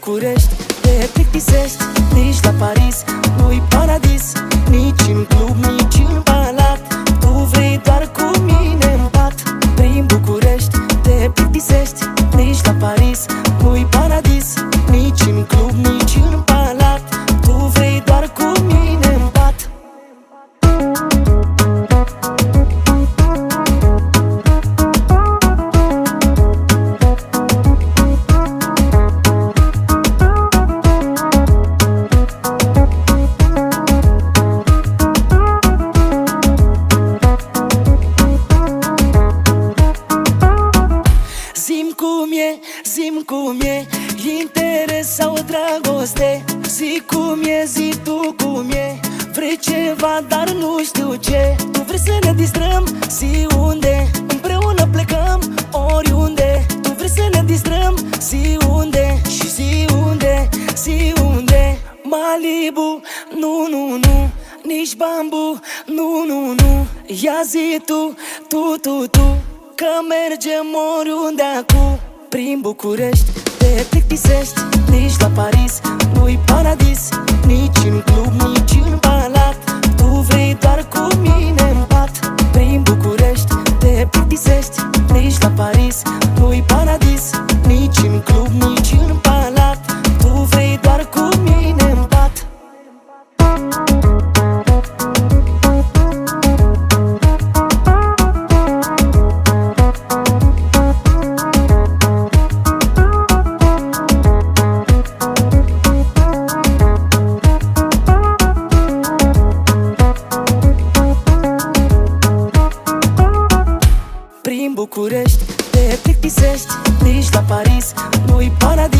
București Te plictisești. București Te plictisești, nici la Paris Nu-i paradis.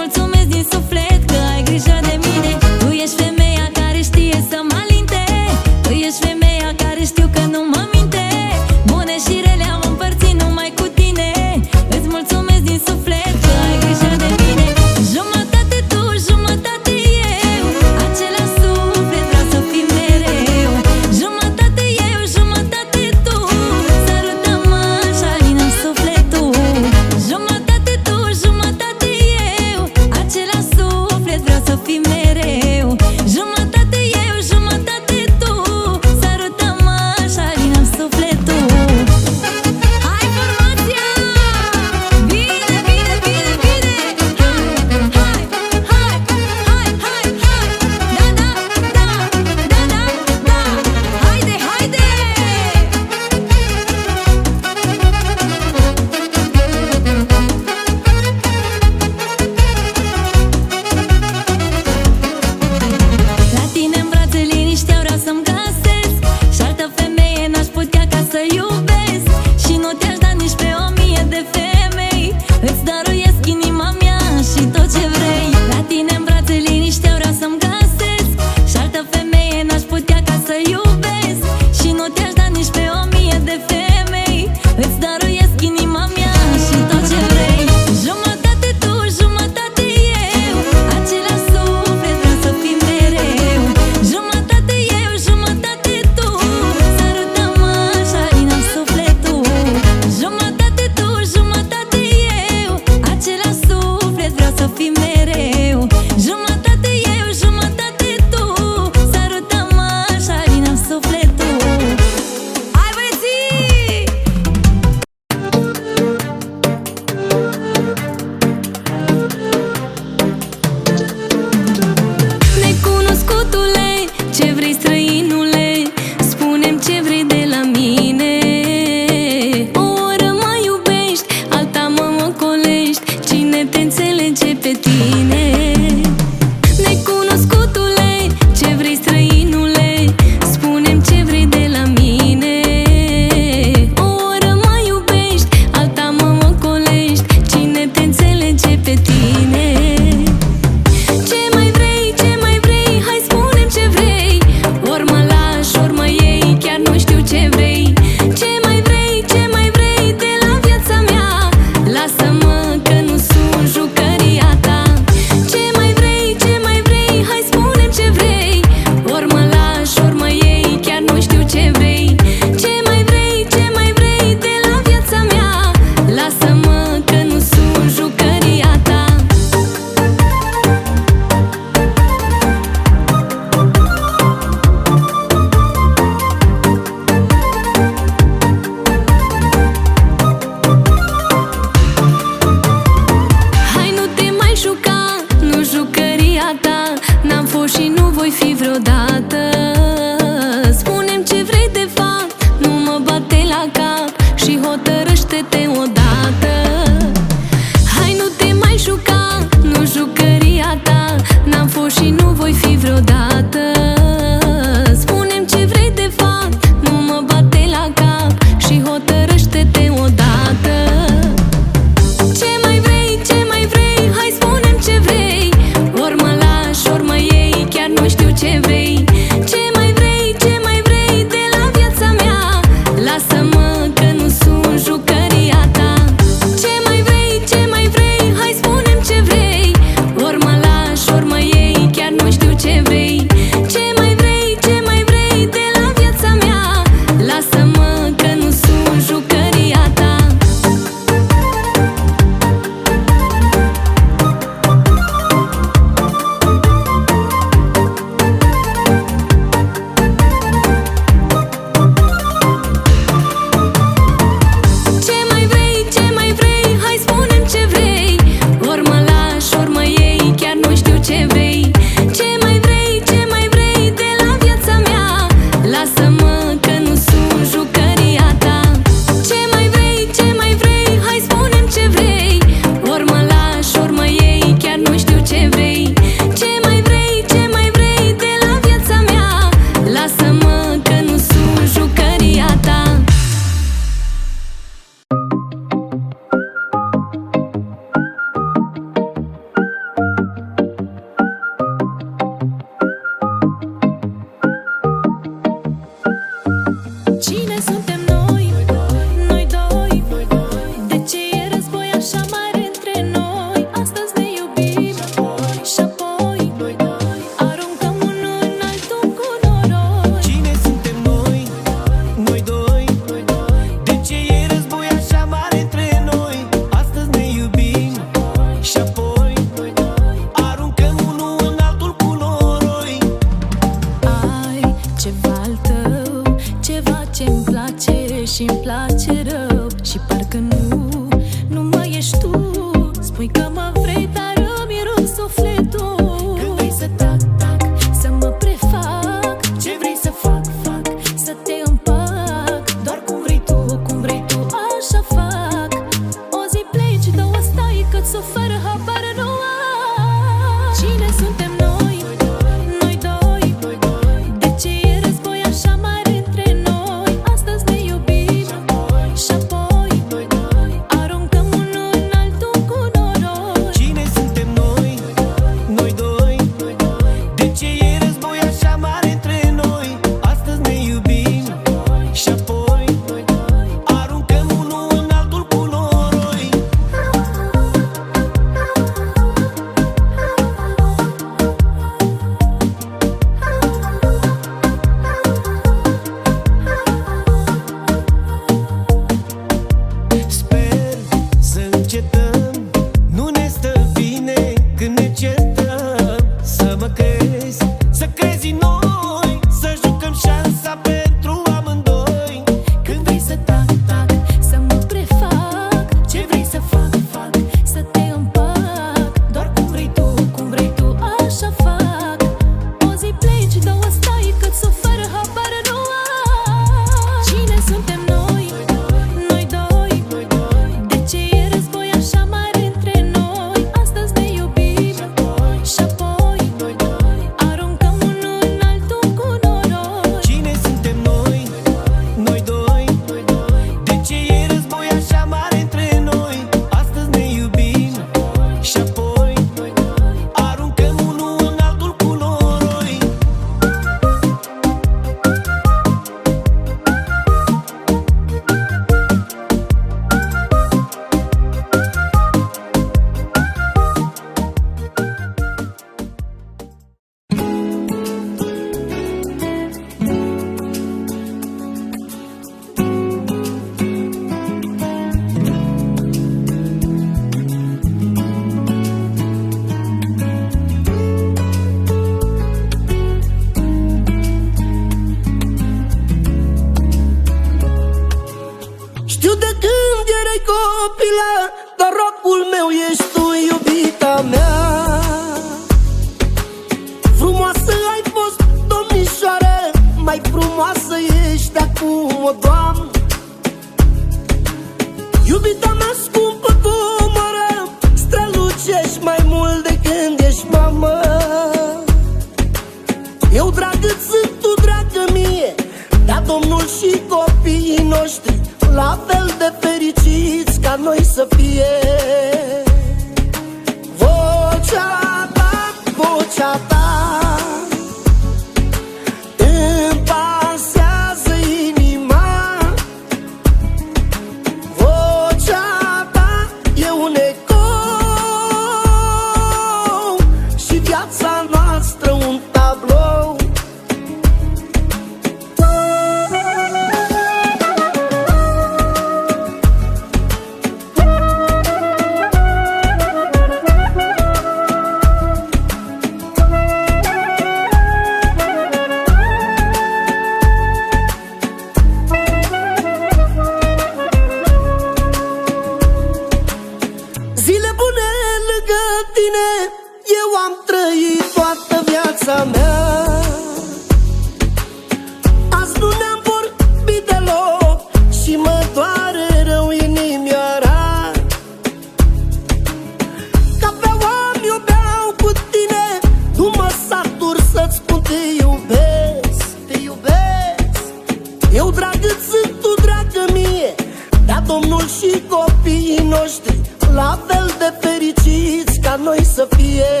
la fel de fericiți ca noi să fie.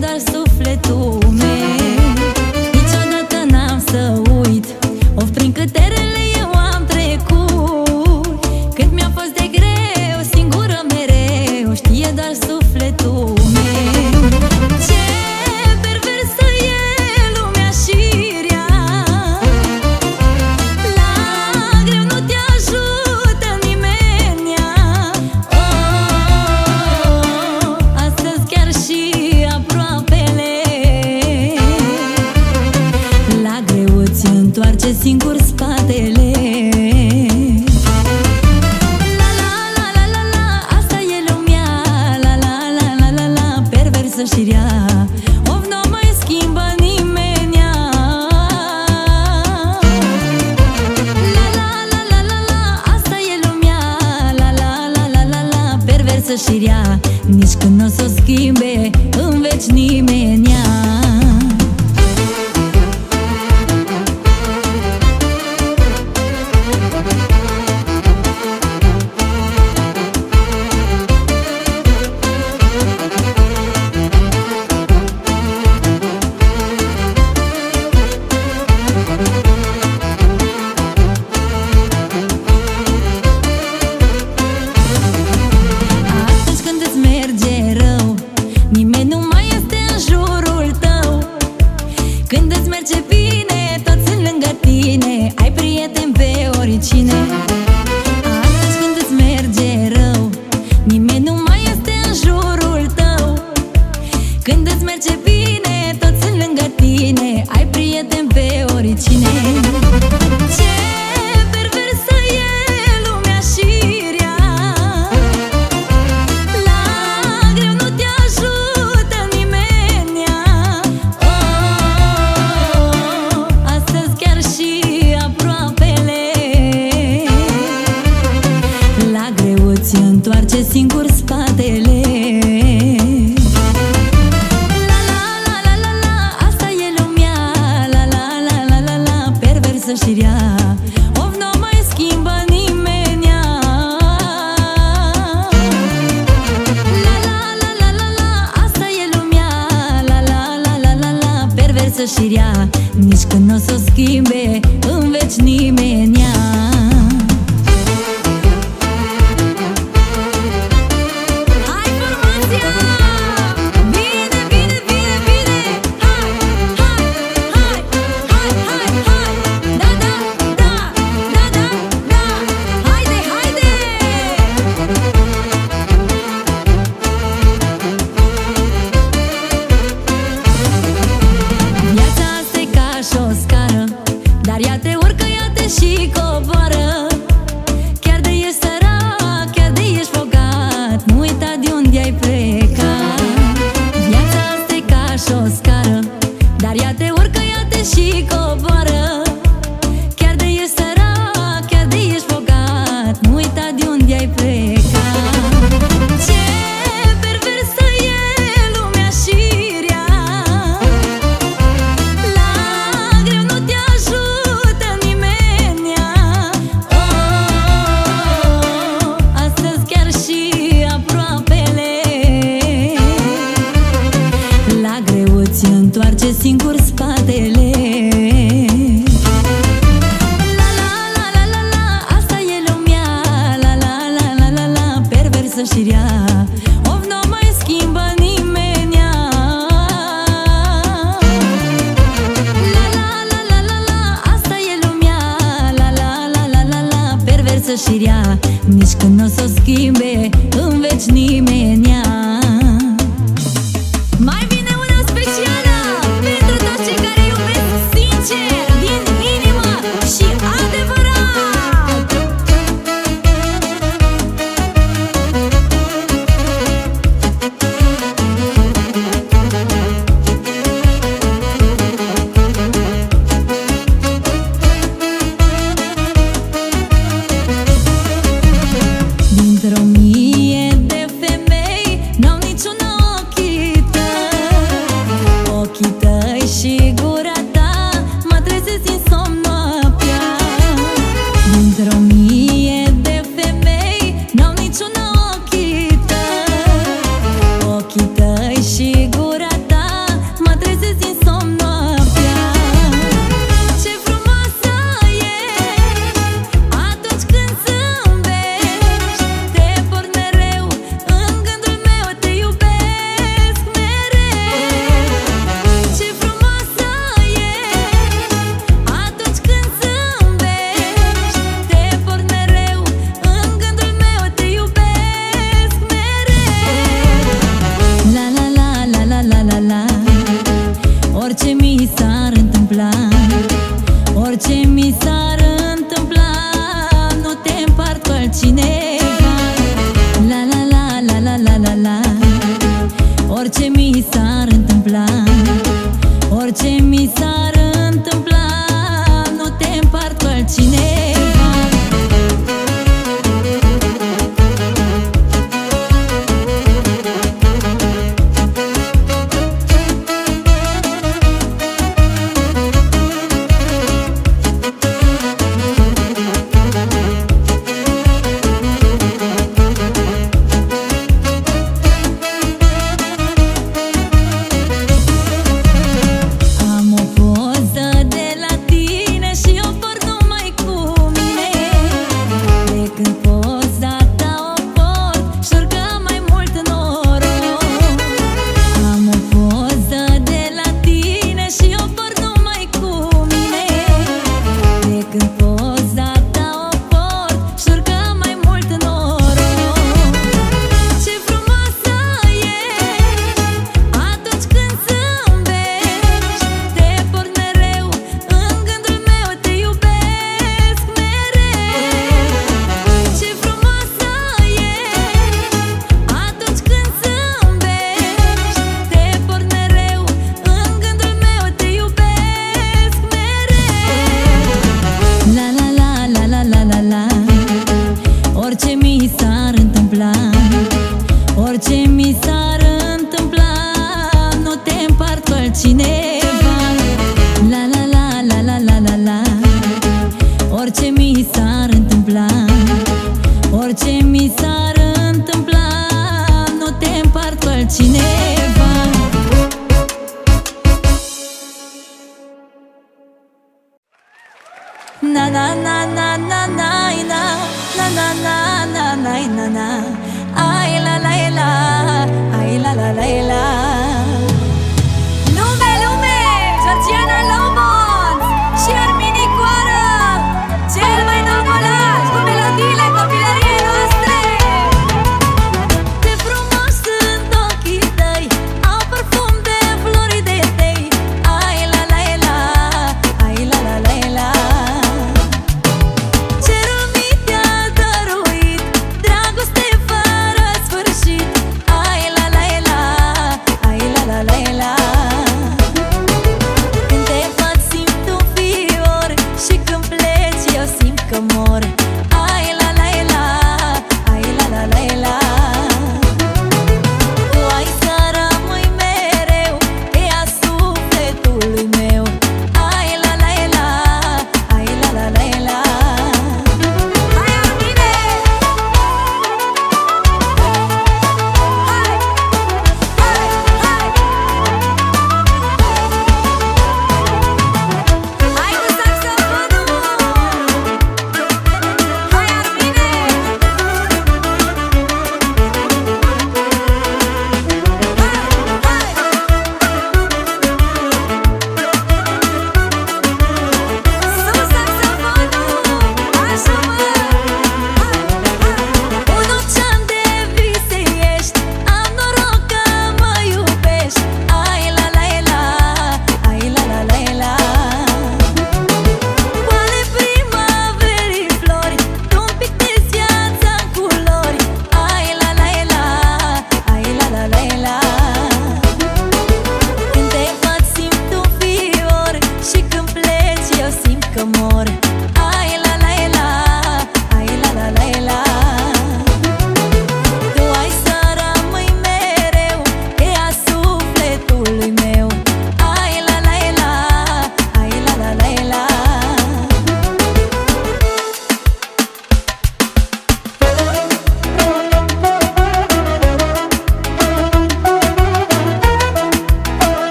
дождь Martinez.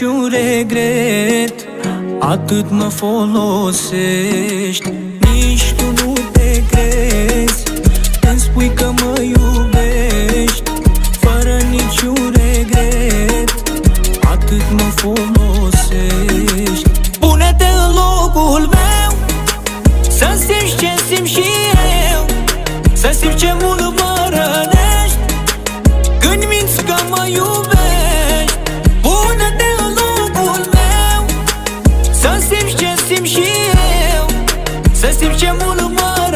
qure gret Atët më fol Să simți ce simt și eu Să simți ce mult mă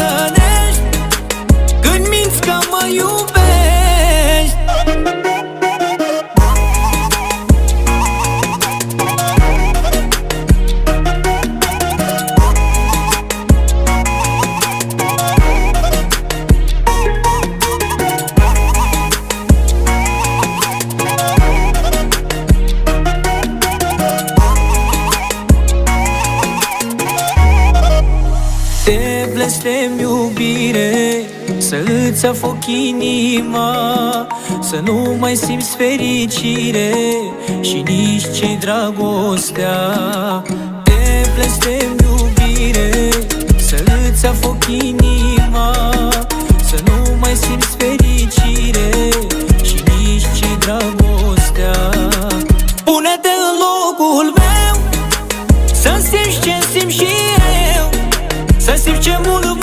ți-a foc inima Să nu mai simți fericire și nici ce dragostea. Te blestem iubire, să îți afoc inima Să nu mai simți fericire și nici ce dragostea. Pune-te în locul meu, să simți ce simt și eu Să simți ce mult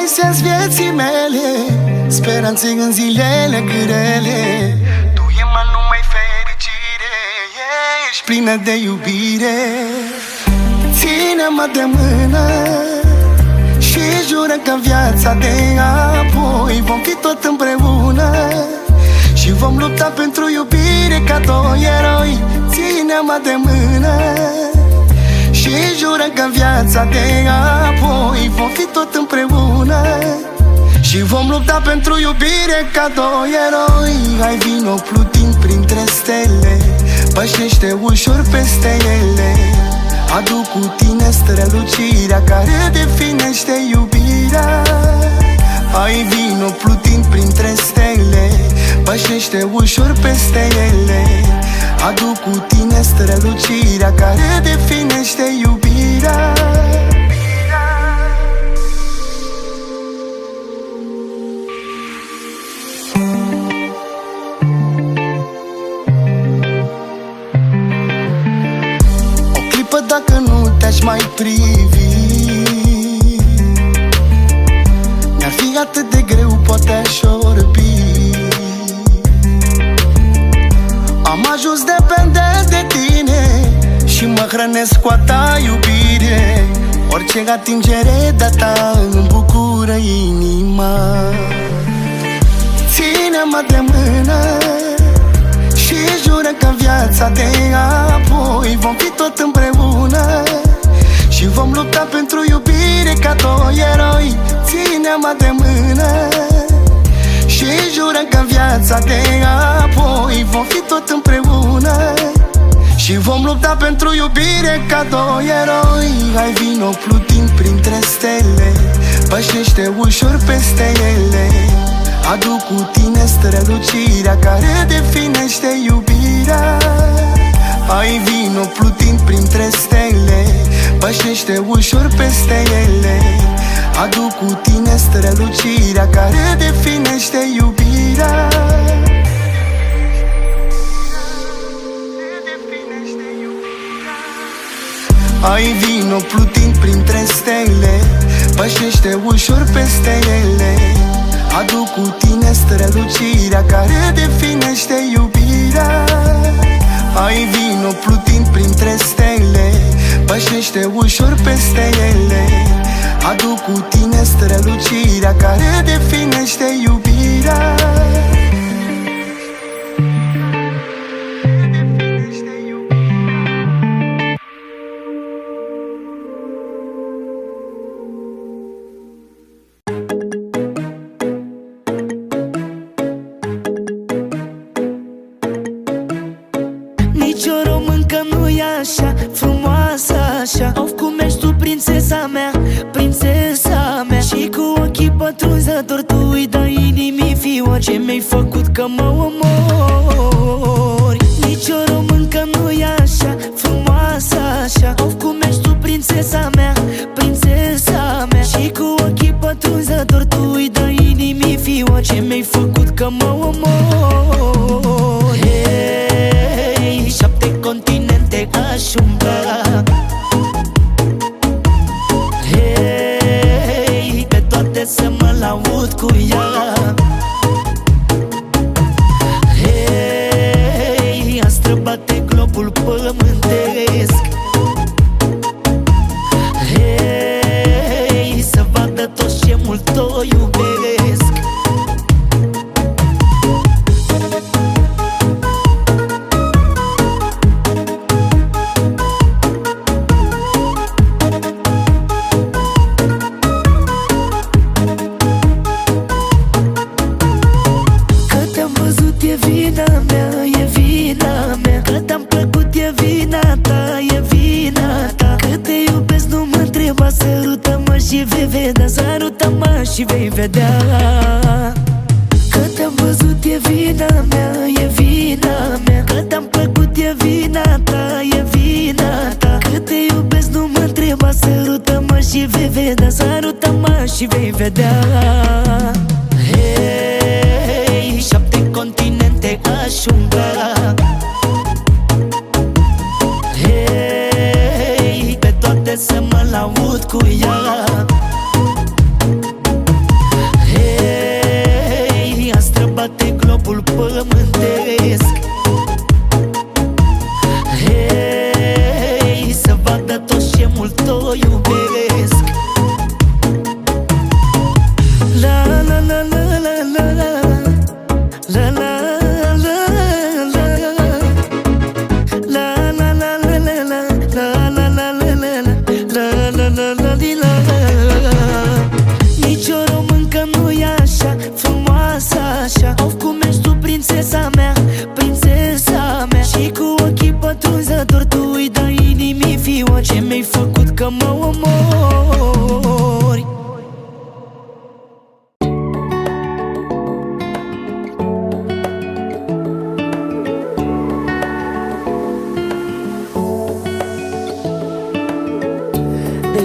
dai sens vieții mele Speranțe în zilele grele. Tu e mă numai fericire Ești plină de iubire. Ține-mă de mână Și jură că viața de apoi Vom fi tot împreună. Și vom lupta pentru iubire ca doi eroi. Ține-mă de mână și jură că viața de apoi Vom fi tot împreună. Și vom lupta pentru iubire ca doi eroi. Hai vino plutind printre stele Pășește ușor peste ele. Aduc cu tine strălucirea care definește iubirea. Hai vino plutind printre stele Pășește ușor peste ele Aduc cu tine strălucirea care definește iubirea. Dacă nu te-aș mai privi. Mi-ar fi atât de greu, poate aș orbi Am ajuns dependent de tine Și mă hrănesc cu a ta iubire. Orice atingere de ta îmi bucură inima. Ține-mă de mână Și jură că viața de apoi Vom fi tot împreună. Și vom lupta pentru iubire ca doi eroi. Ține-mă de mână Și jură că viața de apoi Vom fi tot împreună și vom lupta pentru iubire ca doi eroi. Hai vino plutind printre stele Pășește ușor peste ele. Aduc cu tine strălucirea care definește iubirea. Hai vino plutind printre stele Pășește ușor peste ele Aduc cu tine strălucirea care definește iubirea. Hai vino plutind printre stele Pășește ușor peste ele. Aduc cu tine strălucirea care definește iubirea. Hai vino plutind printre stele Pășește ușor peste ele Aduc cu tine strălucirea care definește iubirea Ce mi-ai făcut că mă omori? Nici o româncă nu e așa Frumoasă așa. Of cum ești tu prințesa mea Prințesa mea. Și cu ochii pătrunzători Tu îi dai inimii fiu. Ce mi-ai făcut că mă omori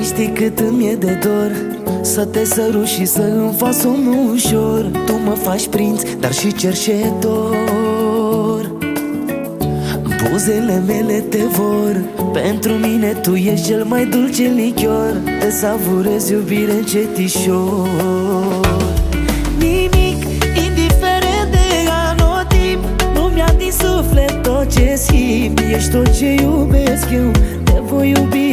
știi cât îmi e de dor? Să te sărut și să îmi fac somnul ușor. Tu mă faci prinț, dar și cerșetor. Buzele mele te vor. Pentru mine tu ești cel mai dulce lichior Te savurez iubire încetișor. Nimic, indiferent de anotimp Nu mi-a din suflet tot ce simt. Ești tot ce iubesc eu Te voi iubi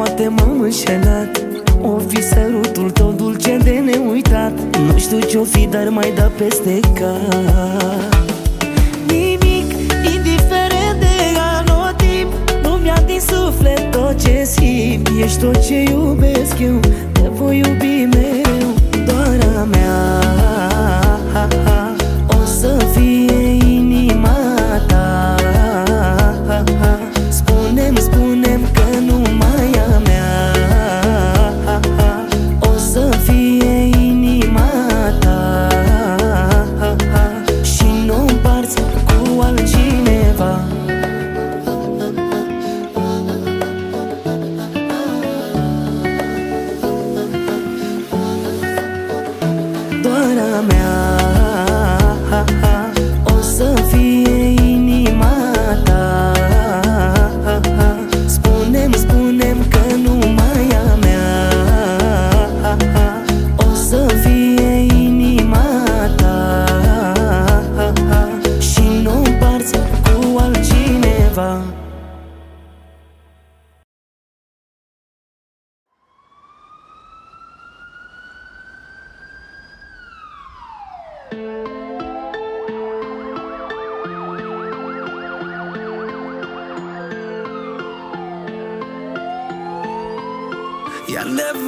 poate m-am înșelat. O fi sărutul tău dulce de neuitat. Nu știu ce-o fi, dar mai da peste cap. Nimic, indiferent de anotimp Nu mi-a din suflet tot ce simt. Ești tot ce iubesc eu Te voi iubi mereu Doar a mea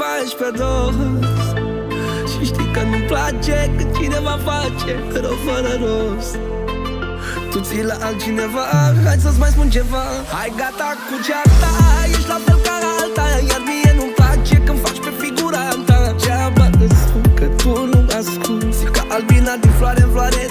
faci pe dos. Și știi că nu-mi place Când cineva face rău fără rost. Tu ții la altcineva Hai să-ți mai spun ceva. Hai gata cu cearta Ești la fel ca alta Iar mie nu-mi place când faci pe figuranta Ceaba îți spun că tu nu asculti Ca albina din floare în floare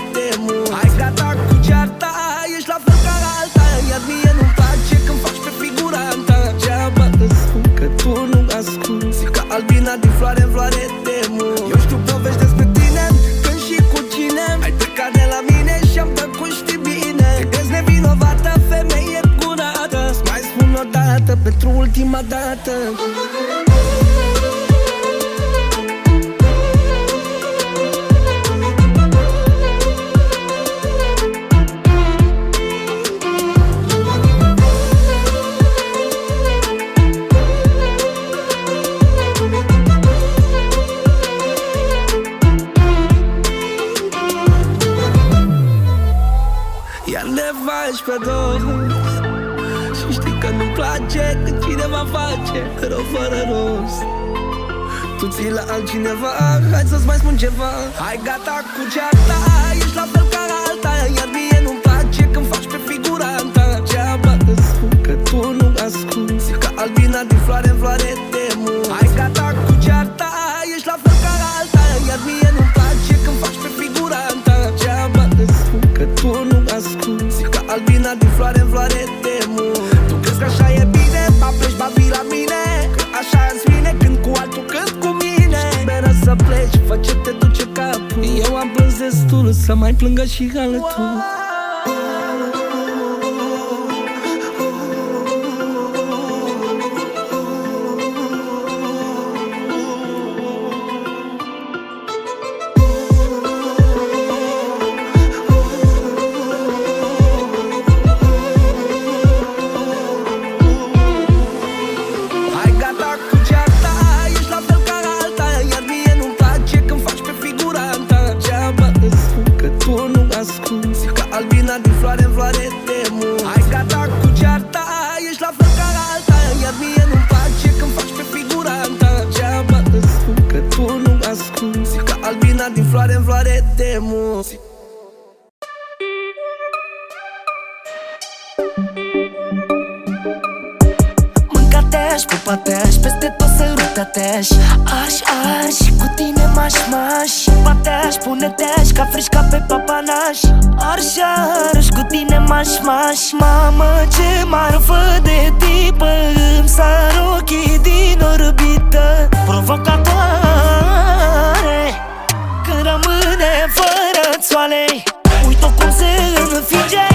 pentru ultima Tu ții la altcineva? Hai să-ți mai spun ceva. Hai gata cu cearta plângă și altul Hai Patești, pune-tești, ca frișca pe papanaș. Arș, arș, cu tine maș, maș. Mamă, ce marfă de tipă Îmi sar ochii din orbită. Provocatoare Când rămâne fără țoale. Uite cum se înfinge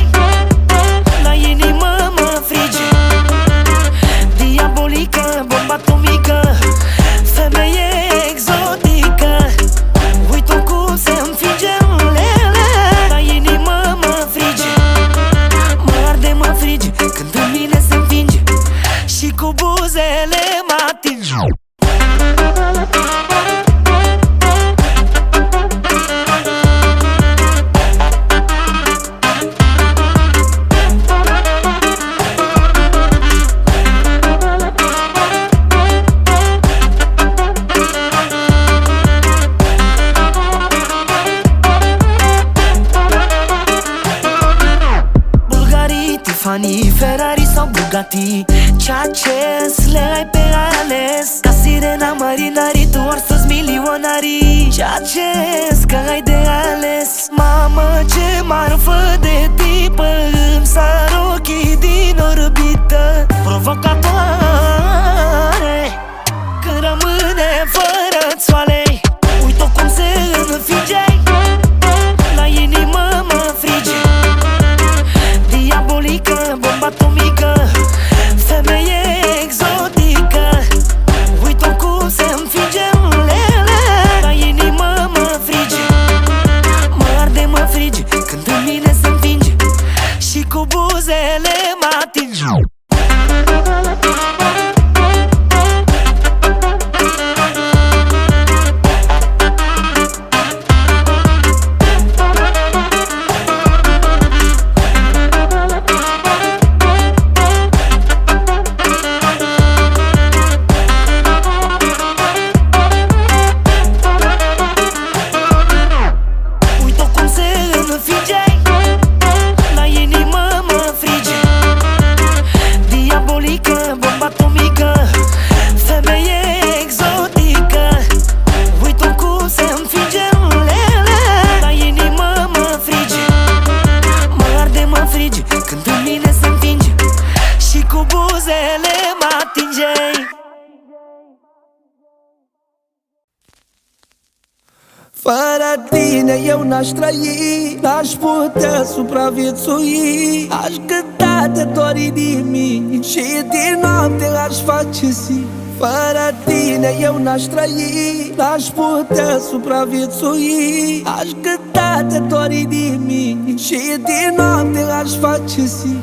supraviețui Aș cânta de doar inimii Și din noapte aș face zi. Fără tine eu n-aș trăi N-aș putea supraviețui. Aș cânta de doar inimii Și din noapte aș face zi.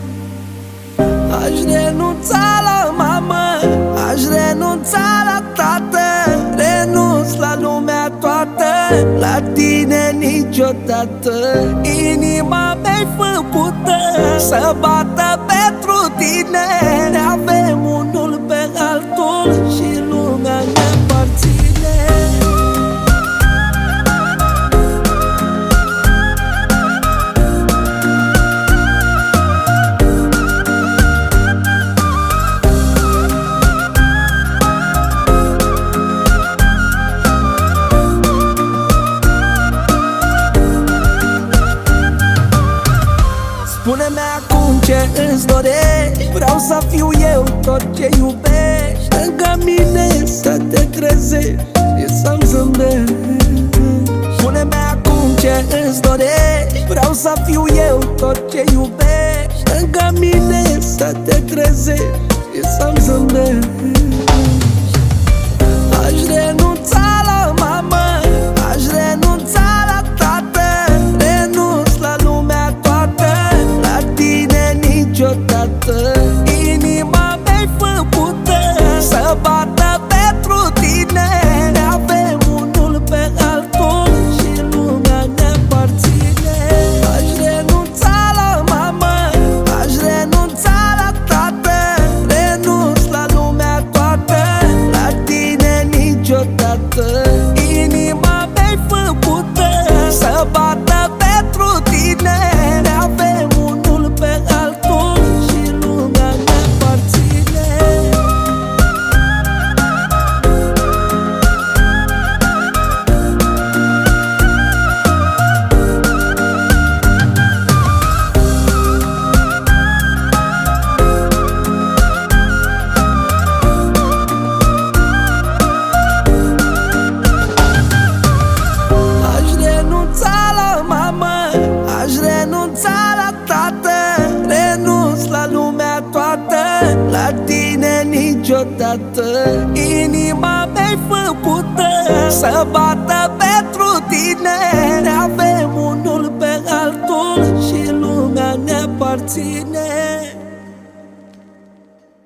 Aș renunța la mamă Aș renunța la tată Renunț la lumea toată La tine niciodată. Inima mea-i făcută Să bată pentru tine. Ne avem unul să fiu eu tot ce iubești. Lângă mine să te trezești Și să-mi zâmbești. Spune-mi acum ce îți dorești. Vreau să fiu eu tot ce iubești. Lângă mine să te trezești Și să-mi zâmbești pentru tine Ne avem unul pe altul Și lumea ne aparține